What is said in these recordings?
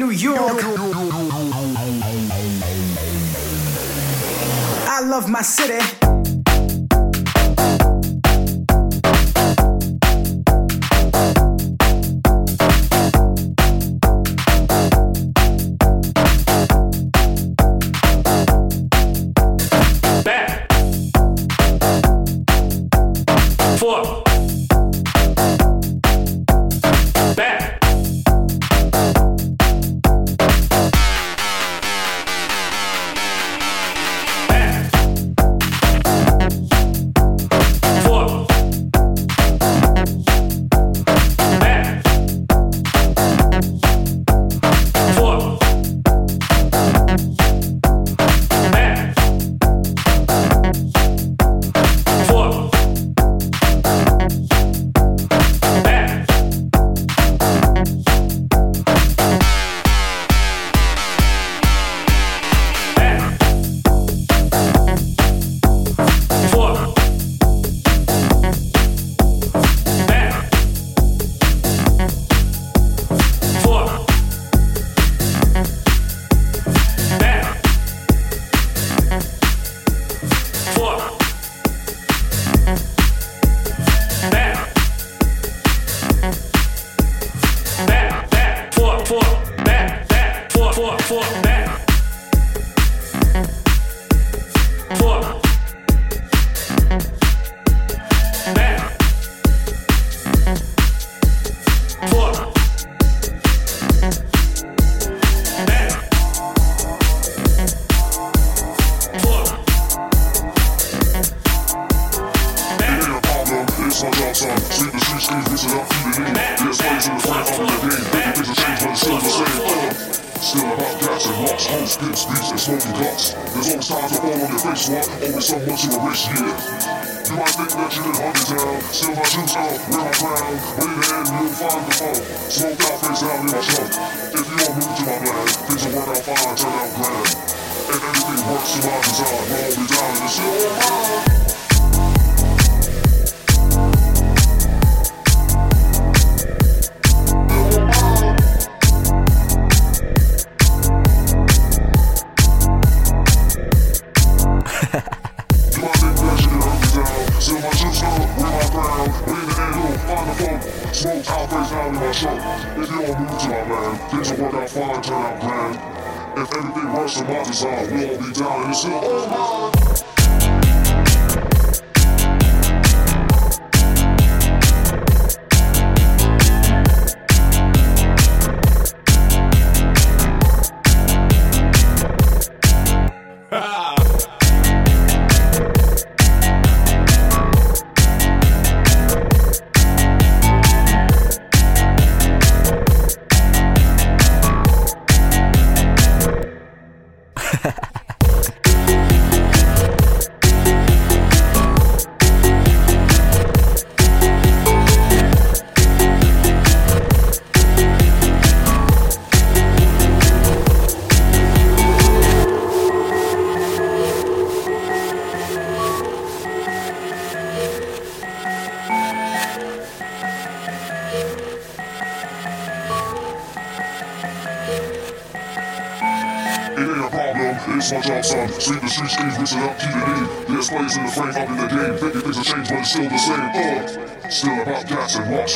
New York.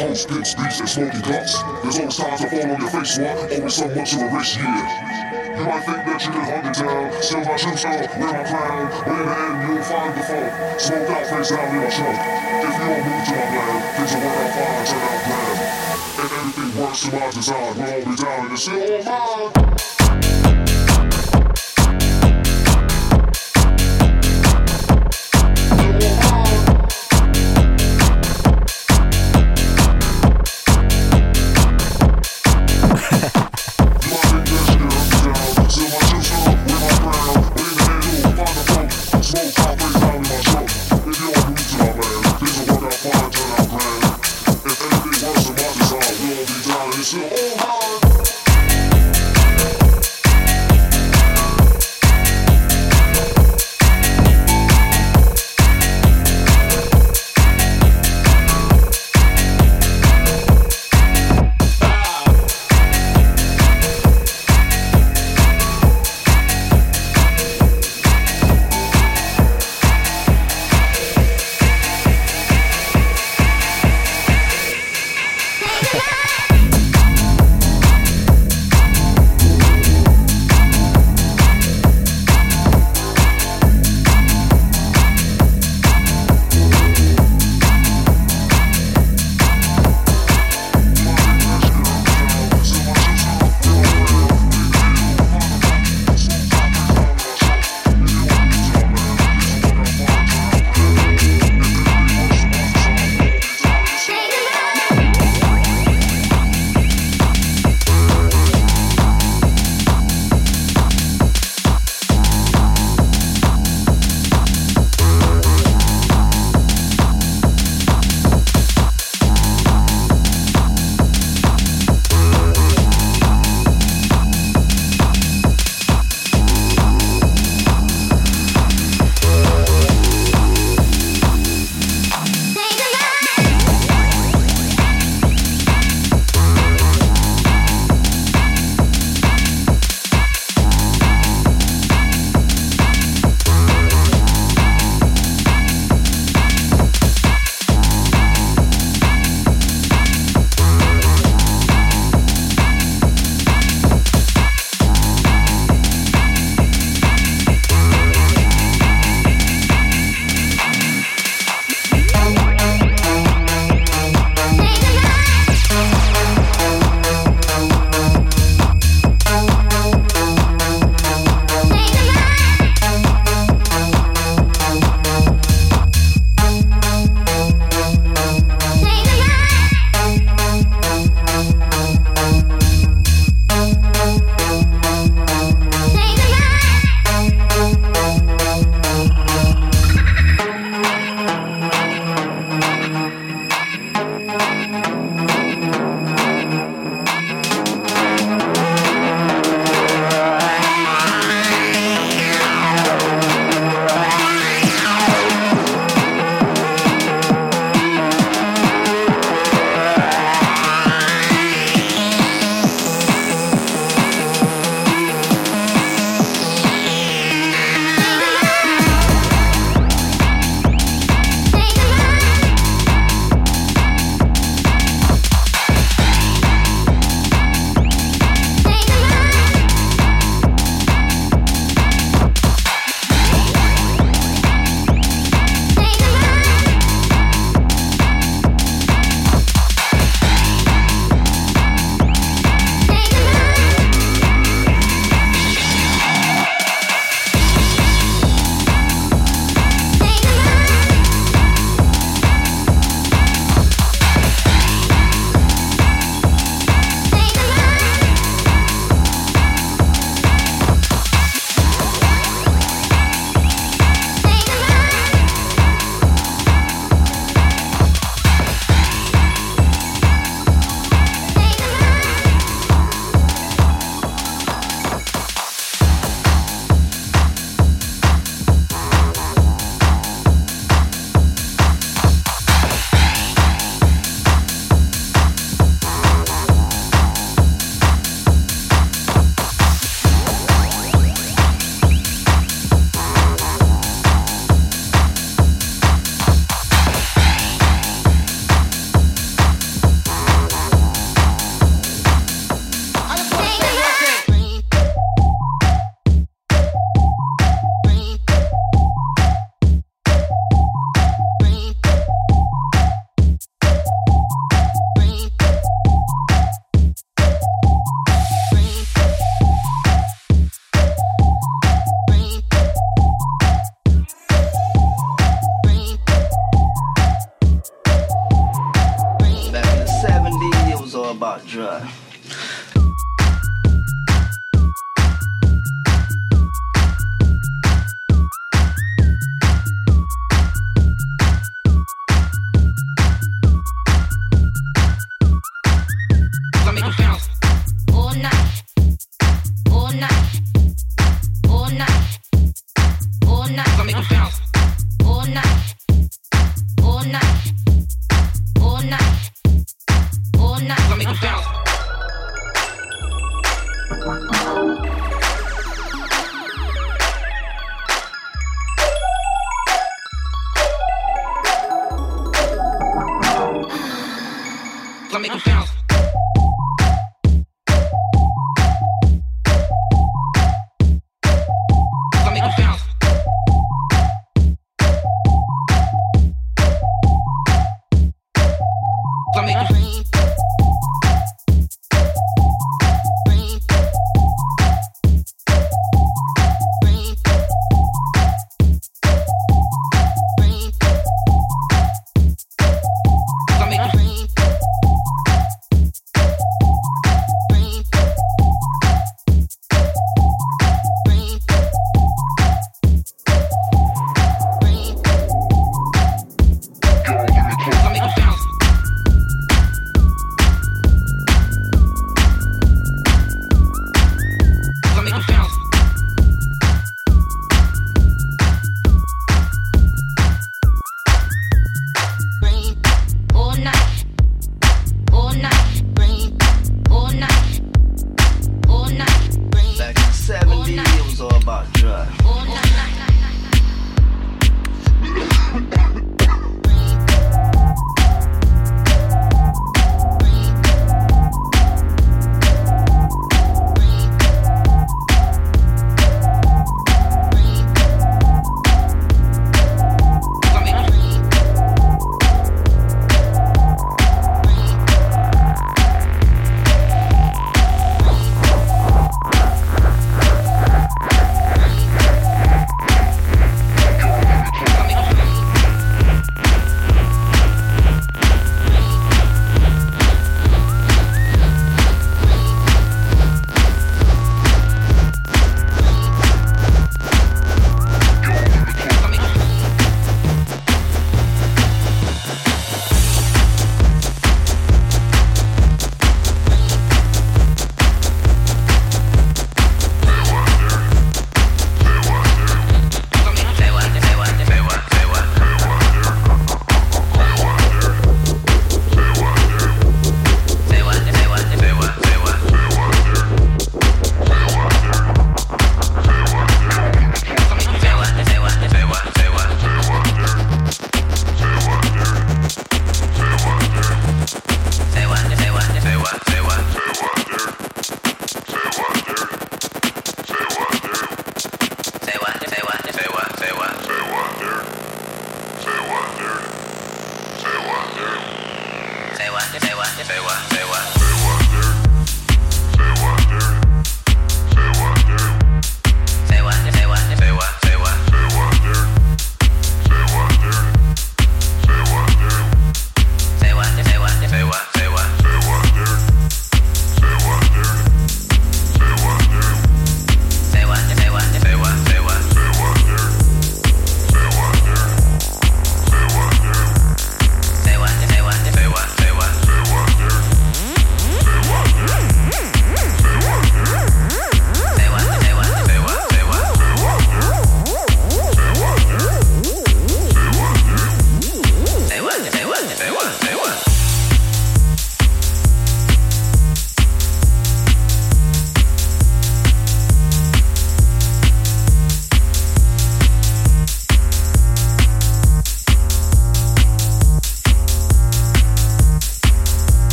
Hoes, pimps, beats, and smoking guts. There's always time to fall on your face, what? Always someone to erase, yeah. You might think that you can hold it down. Still my shoes on, wear my crown. But in the end, you'll find the phone. Smoke out, face down in my trunk. If you all move to my plan, things will work out fine, turn out grand. And everything works to my design. We'll all be down and it's still all mine.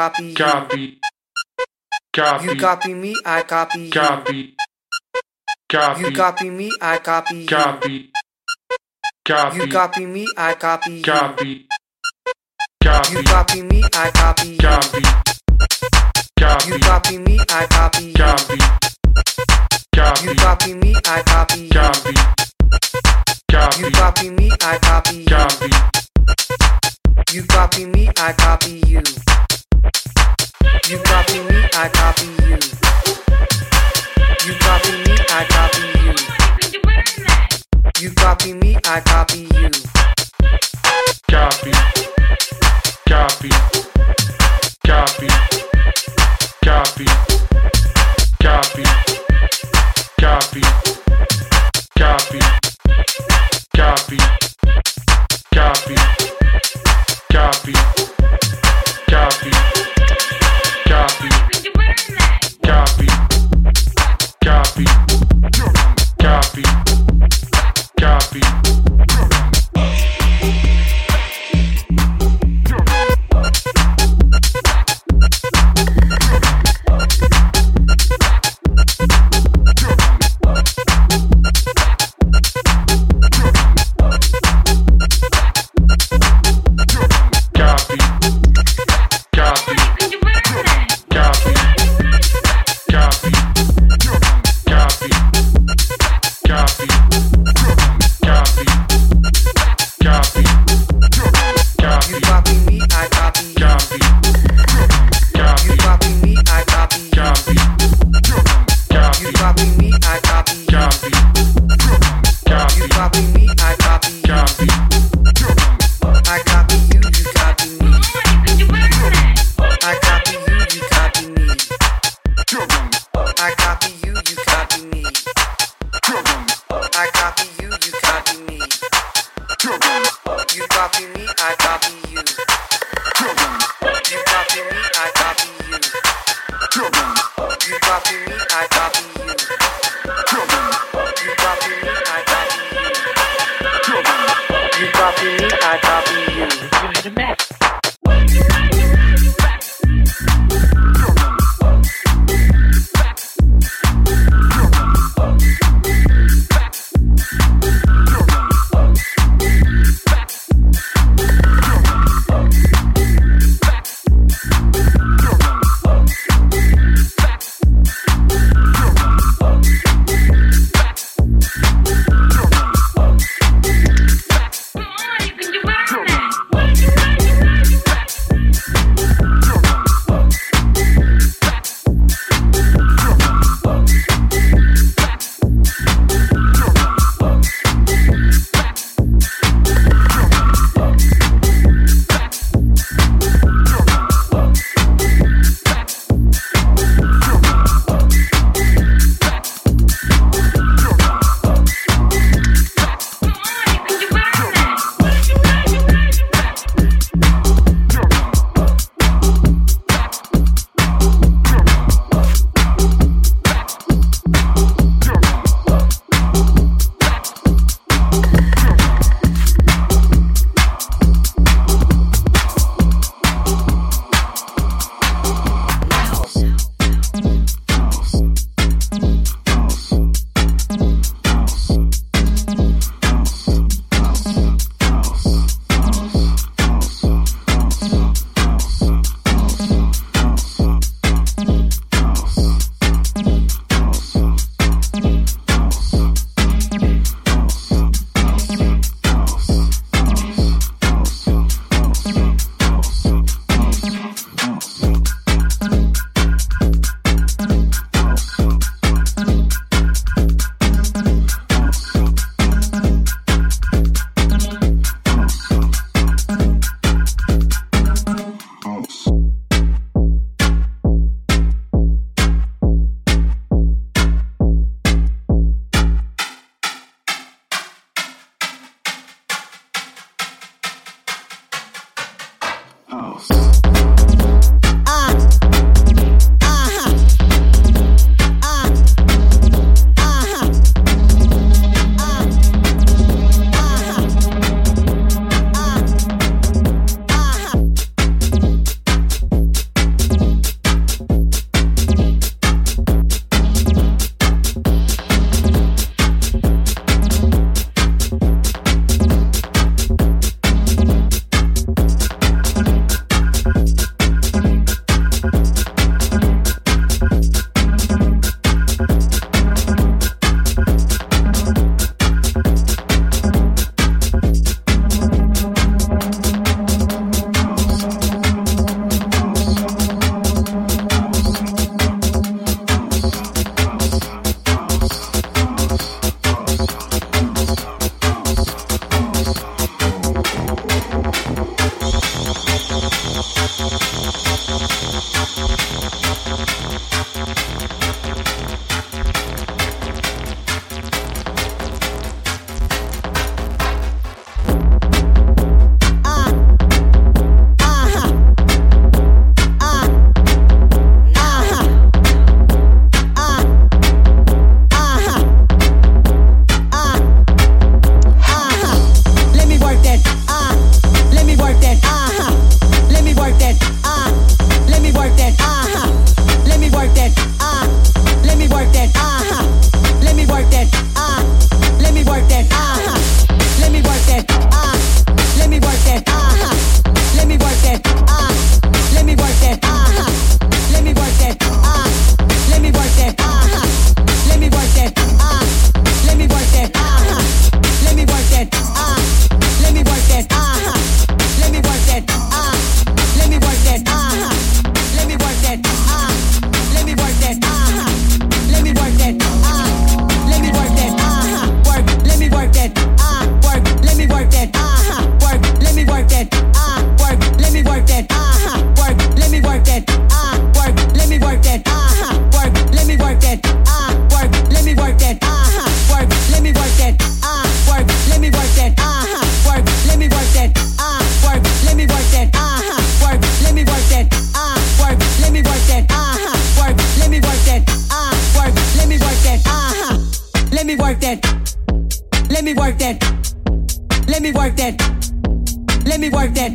copy. Copy. Copy. You copy me, I copy. Copy. Copy. You copy me, I copy. Copy. Copy. You copy me, I copy. Copy. copy, copy, copy, copy, copy, copy, copy, copy, copy, copy, copy. Me work that. Let me work that. Let me work that. Let me work that.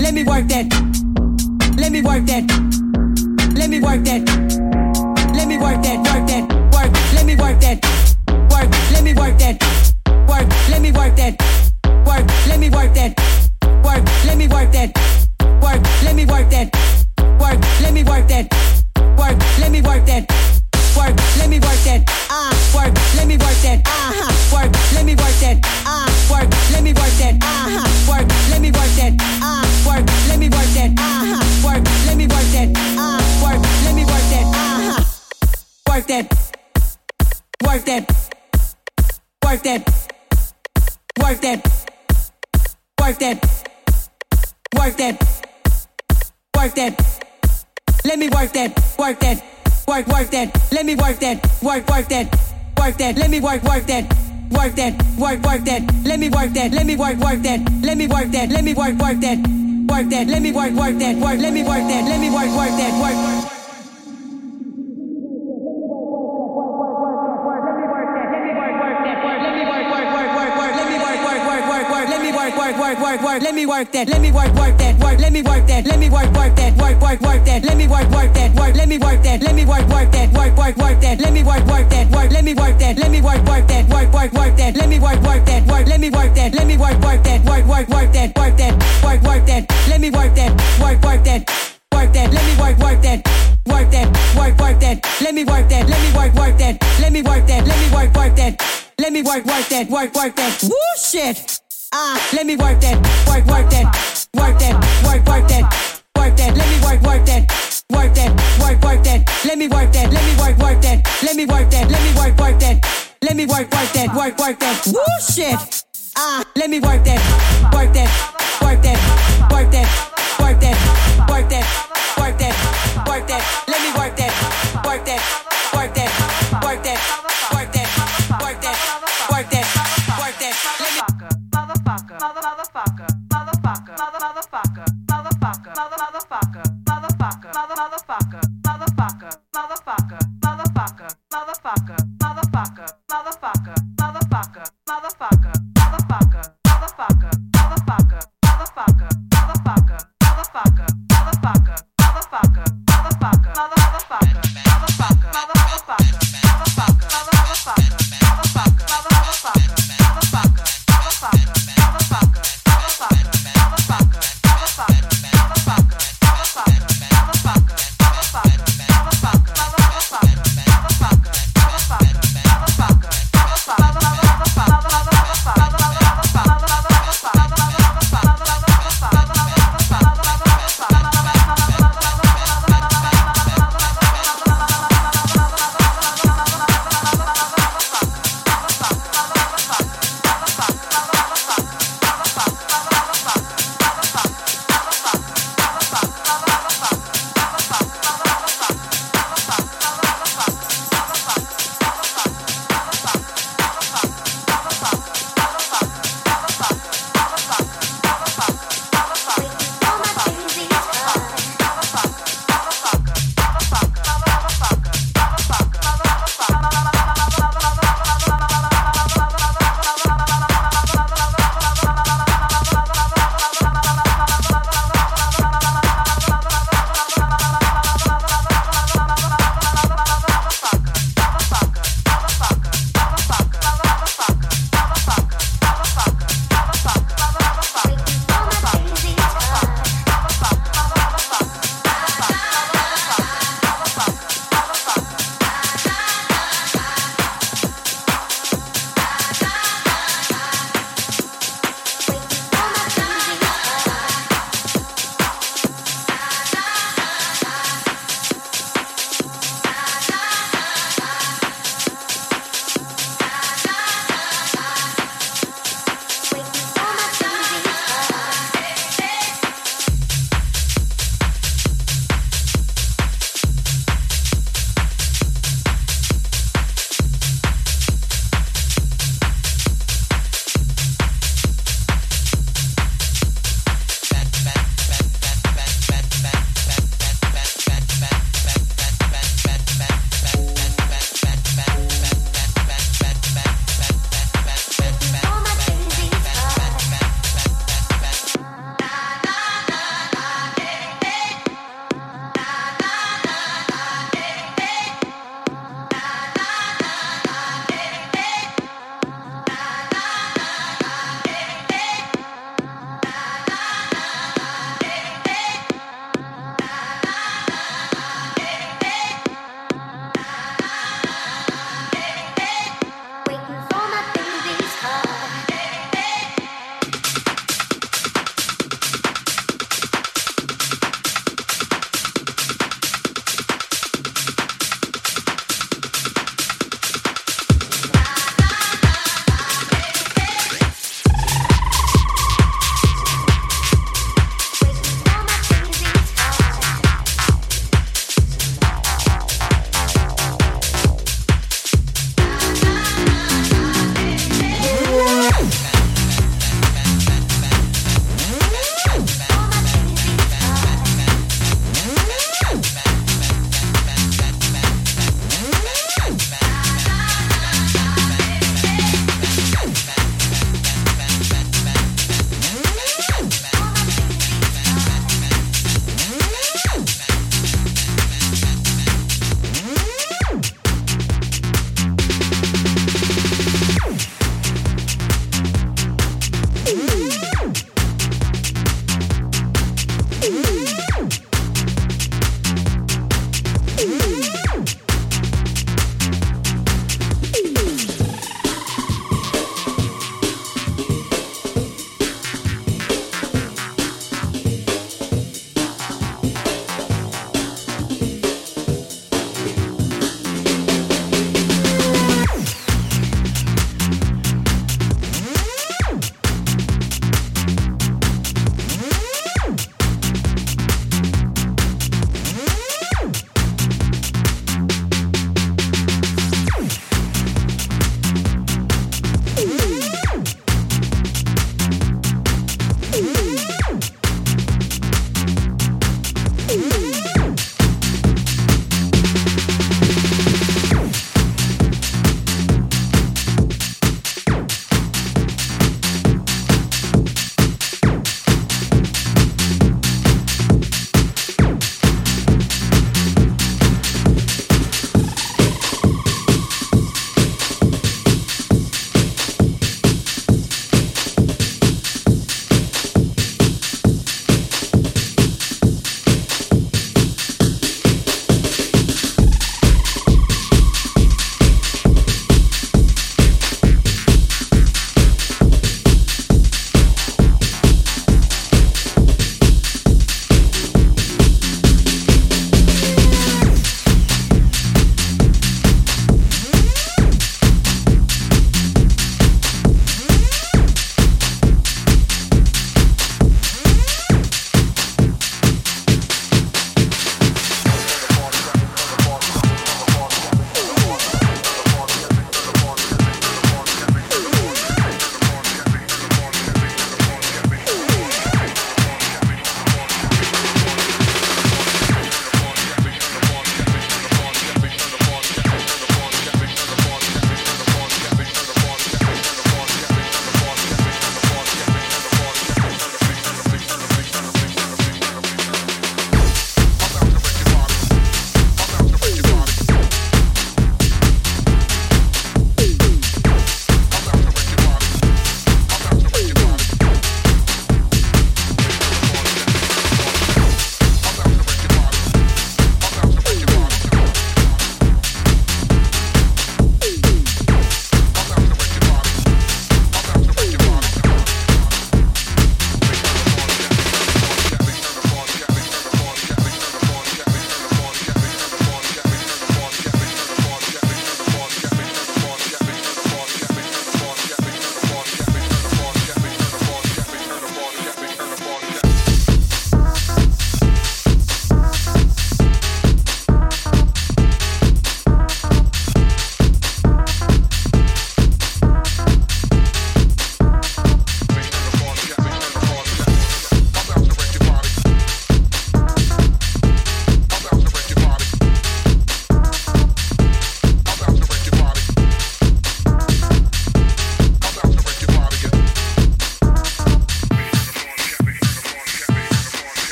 Let me work that. Let me work that. Let me work that. Let me work that. Work that. Work. Let me work that. Work. Let me work that. Work. Let me work that. Work. Let me work that. Work. Let me work that. Work. Let me work that. Work. Let me work that. Work. Let me work that. Work. Let me work that. Ah. Work. Let me work that. Ah. Work. Let me work that. Ah. Work. Let me work that. Ah. Work. Let me work that. Ah. Work. Let me work that. Ah. Work. Let me work that. Ah. Work. Let me work that. Ah. Work that. Work that. Work that. Work that. Work that. Work that. Work that. Let me work that. Work that. Work work that. Let me work that. Work work that. Work that. Let me work work that. Work that. Work work that. Let me work that. Let me work work that. Let me work that. Let me work work that. Work that. Let me work work that. Work. Let me work that. Let me work work that. Work. Work, work, work. Let me work that. Let me work, work that. Work. Let me work that. Let me work, work that. Work, work, work that. Let me work, work that. Work. Let me work that. Let me work, work that. Work, work, work that. Let me work, work that. Work. Let me work that. Let me work, work that. Work, work, work that. Let me work, work that. Work. Let me work that. Let me work, work that. Work, work, work that. Work that. Work, work that. Let me work that. Work, work that. Work that. Let me work, work that. Work that. Work, work that. Let me work that. Let me work, work that. Let me work that. Let me work, work that. Let me work, work that. Work, work that. Woo shit. Ah, let me work that, work, work that, work that, work, work that, work that. Let me work, work that, work that, work, work that. Let me work that, let me work, work that. Let me work that, let me work, work that. Let me work, work that, work, work that. Woo shit. Ah, let me work that, work that, work that, work that, work that, work that, work that, work that. Let me work that, work that, work that, work that, motherfucker, motherfucker, motherfucker, motherfucker,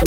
How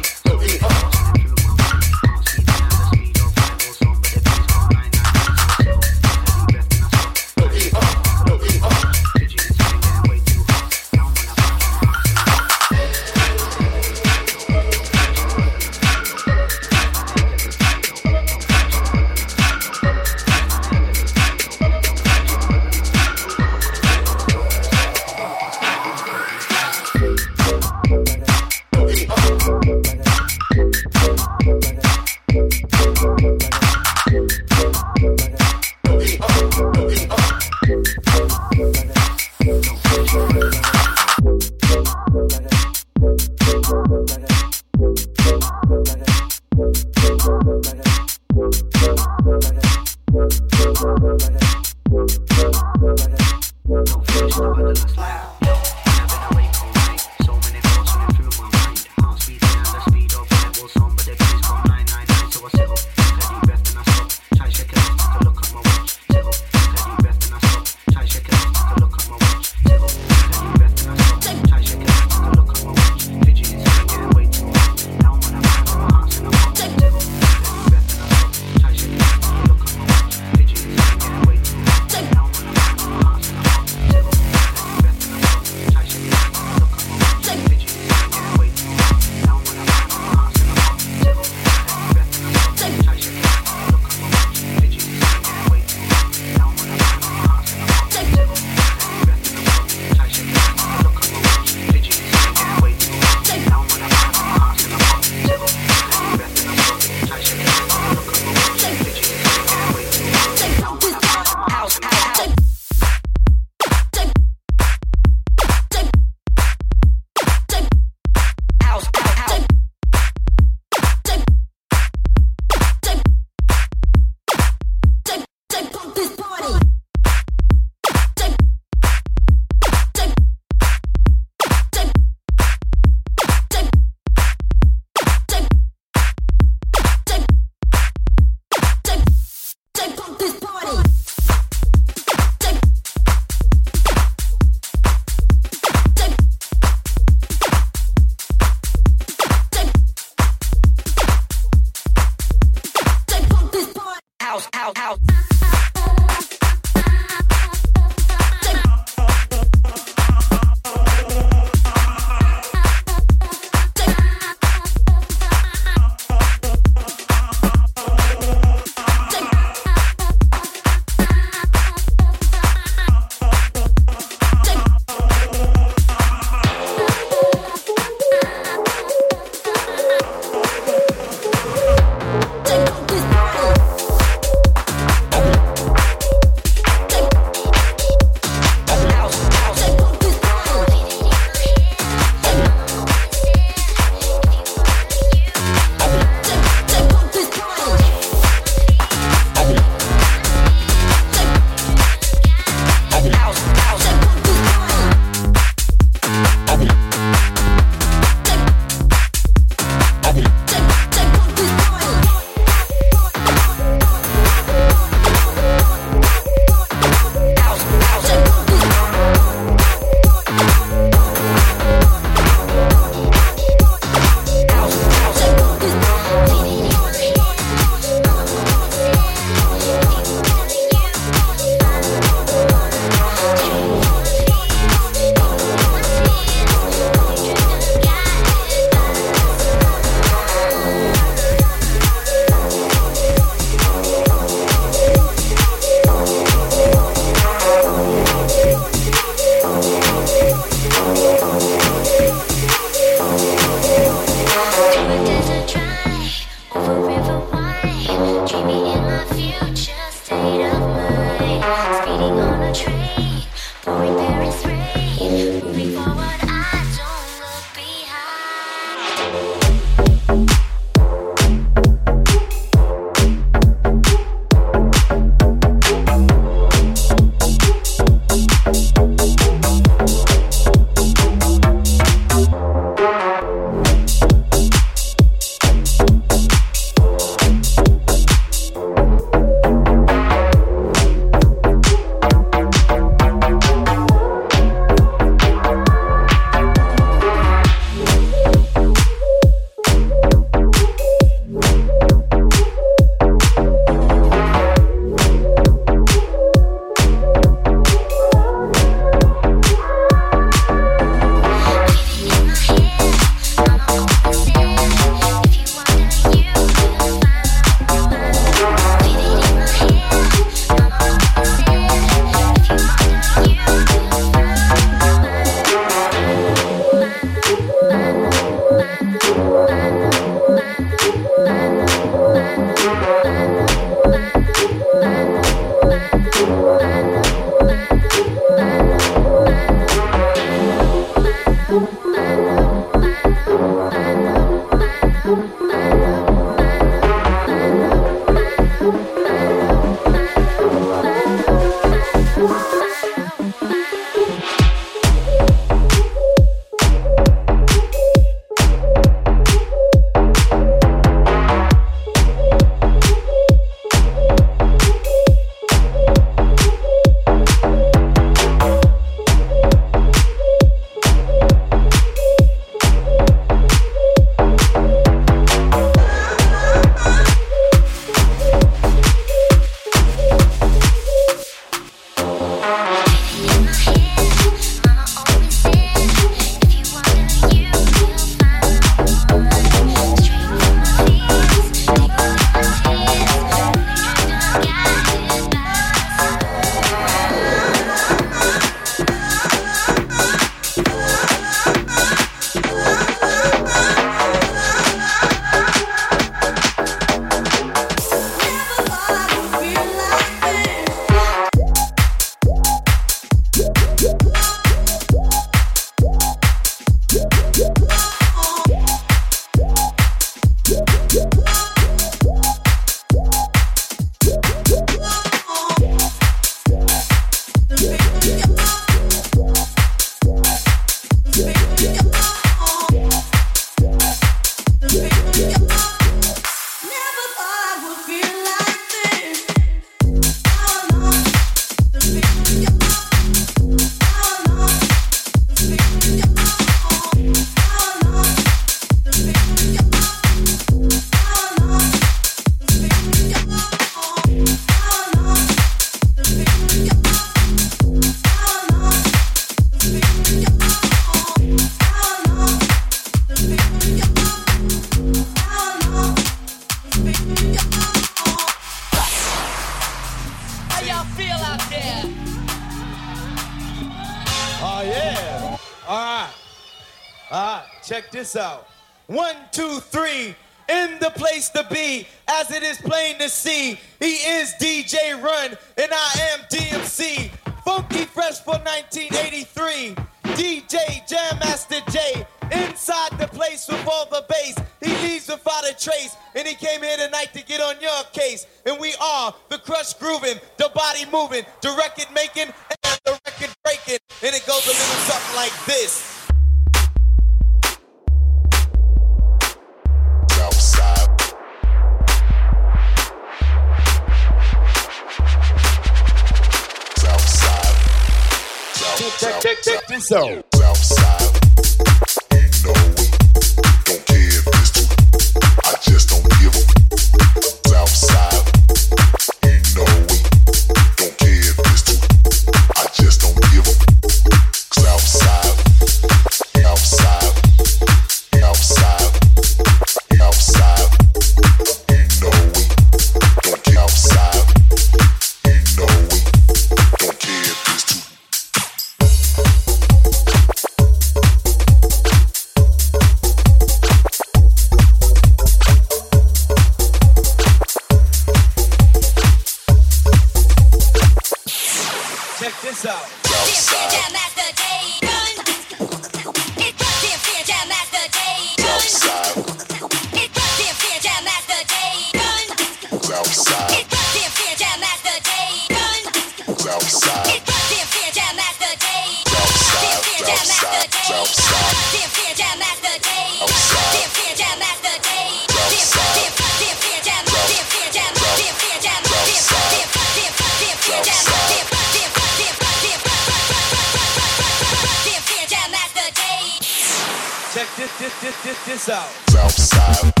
this, out. Southside,